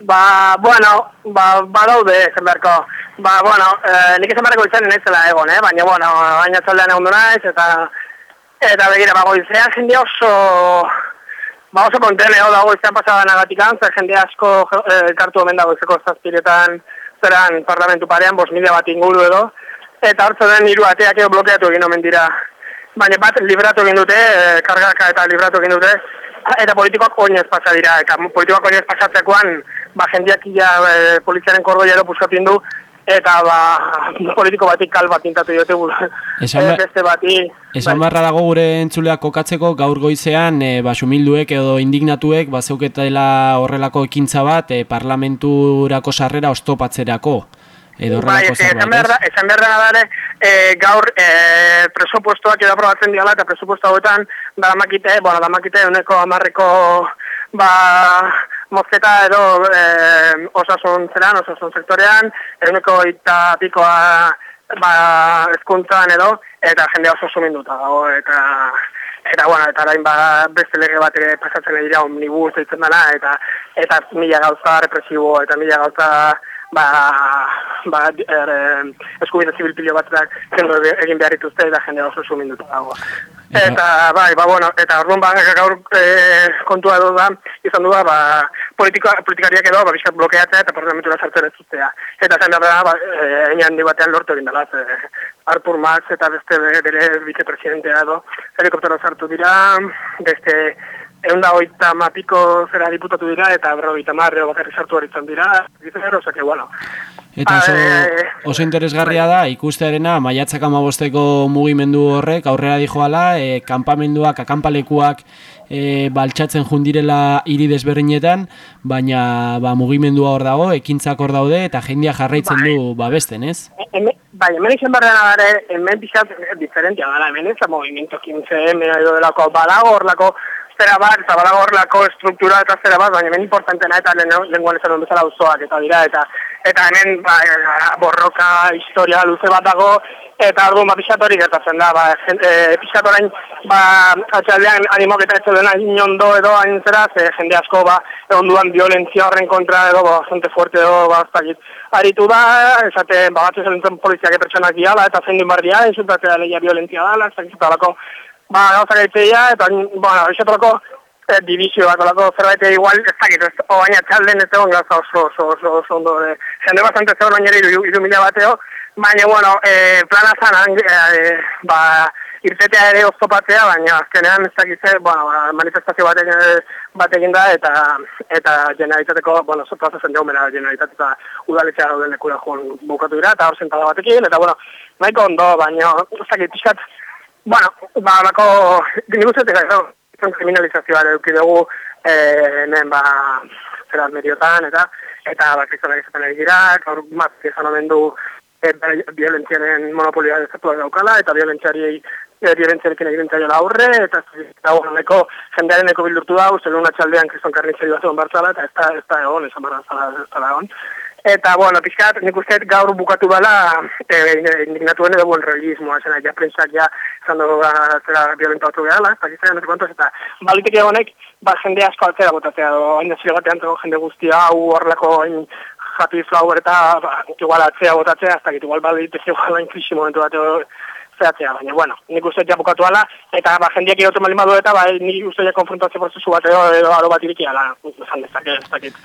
Ba, bueno, ba, daude, zen beharko. Ba, bueno, eh, nik esan beharko izan nintzela egon, eh? baina, bueno, baina txaldean egon naiz, eta, eta begira, ba, goizean jende oso, ba, oso kontene, hau dago izan pasada nagatik antza, jende asko eh, kartu omen dago izeko zazpiretan, zeran parlamentu parean, bos mila bat inguru edo, eta hartzo den hiru ateak edo blokeatu egin omen dira. Baina bat libratu egin dute, eh, kargaka eta libratu egin dute, eta politikoak oinez pasa dira, eta politikoak oinez pasatzekoan, ba, jendeak ia e, poliziaren kordoiero puskatin du, eta ba, politiko batik kal bat intatu diote Esan, beste bati. Esan bai. barra dago gure entzuleak kokatzeko gaur goizean e, ba, sumilduek edo indignatuek ba, zeuketela horrelako ekintza bat e, parlamenturako sarrera ostopatzerako. Edo bai, esan behar da, e, gaur e, presupuestoak edo aprobatzen diala eta presupuesto hauetan da makite, bueno, da makite uneko amarreko ba, mozketa edo e, osasun zeran, osasun sektorean, uneko eta pikoa ba, eskuntzan edo, eta jende oso suminduta dago, eta eta bueno, eta orain ba beste lege bat ere pasatzen dira omnibus deitzen dela eta eta mila gauza represibo eta mila gauza ba, ba, er, eskubide zibil pilo batzak kendu egin behar dituzte eta jende oso suminduta dago. Eta, bai, ba, bueno, eta orduan, ba, gaur e, kontua edo da, izan du da, ba, politikariak edo, ba, bizkat blokeatzea eta parlamentura sartzen ez zuztea. Eta zen da, ba, e, handi batean lortu egin dela, e, Artur Max eta beste bere vicepresidentea edo, helikoptero sartu dira, beste Egun da oita mapiko zera diputatu dira eta berro oita marreo bakarri sartu horitzen dira, ero, que bueno. Eta oso, eh, oso interesgarria da, ikustearena, maiatzak amabosteko mugimendu horrek, aurrera dijoala, e, kanpamenduak, akampalekuak, e, baltsatzen jundirela hiri desberdinetan, baina ba, mugimendua hor dago, ekintzak hor daude, eta jendia jarraitzen bai. du babesten, ez? bai, hemen izan barra nagare, hemen pixat diferentia gara, hemen ez da movimiento 15, hemen edo delako, balago hor lako, zera bat, eta badago horrelako struktura eta zera bat, baina hemen importantena eta lenguan ez eron bezala uzoak eta dira, eta eta hemen ba, borroka historia luze bat dago, eta arduan ba, pixatori gertatzen da, ba, e, pixatorain ba, atxaldean animok eta etxe dena inondo edo hain zera, ze jende asko ba, egon violentzia horren kontra edo, ba, gente fuerte edo, ba, aztakit. Aritu da, esate, ba, batzu zelentzen poliziak epertsonak diala, eta zein bardia, insultatzea leia violentzia dala, ez dakit ba, gauza gaitzea, eta, bueno, esatolako, e, eh, divizio bat, olako zerbait igual, ez dakit, ez, o baina txalden ez egon gauza oso, oso, oso, oso, ondo, e, jende bastante zegoen baina iru, iru mila bateo, baina, bueno, e, plana zan, e, ba, irtetea ere oztopatzea, baina azkenean ez dakit, bueno, ba, manifestazio bat egin, bat egin da, eta, eta generalitateko, bueno, plaza zen jaumera generalitate eta udaletzea gauden lekura joan bukatu dira, eta hor batekin, eta, bueno, nahiko ondo, baina, ez dakit, pixkat, Bueno, ba, bako, nik uste teka, no? kriminalizazioa eduki dugu, eh, hemen, ba, zera mediotan, eta, eta, ba, kristona izaten ari gira, gaur, maz, izan omen du, e, violentziaren monopolia dezatua daukala, eta violentziari, e, violentziarekin egin zaila aurre, eta, eta, bueno, jendearen neko bildurtu da, uste luna txaldean kriston karnitzeri bat egon bartzala, eta ez da, ez da egon, esan barra zala, ez da egon. Eta, bueno, pixkat, nik uste gaur bukatu bala, e, indignatuen edo buen realismoa, zena, ja prensak ja, zando, zera, violenta batu gehala, eta gizaren, no te eta balitek egonek, ba, jende asko altzera botatzea, do, hain da batean, jende guztia, hau horrelako, hain, happy flower eta, ba, igual atzea botatzea, hasta que igual balitek igual hain krisi momentu bat, zehatzea, baina, bueno, nik uste ja bukatu ala, eta ba, jendiak egotu malima du eta, ba, nik uste ja konfrontazio prozesu bat edo, edo aro bat iriki ala, izan dezake, ez dakit.